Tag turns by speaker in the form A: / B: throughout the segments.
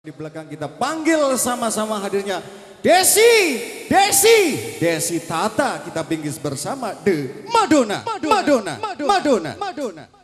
A: Di belakang kita panggil sama-sama hadirnya Desi, Desi, Desi Tata. Kita bingkis bersama The Madonna, Madonna, Madonna, Madonna. Madonna.
B: Selamat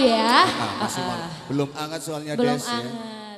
B: Nah, ya.
A: Ah, masih malu. Belum anget soalnya
B: Belum
A: Des ya.
B: anget.